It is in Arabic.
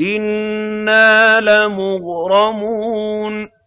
إِنَّا لَمُغْرَمُونَ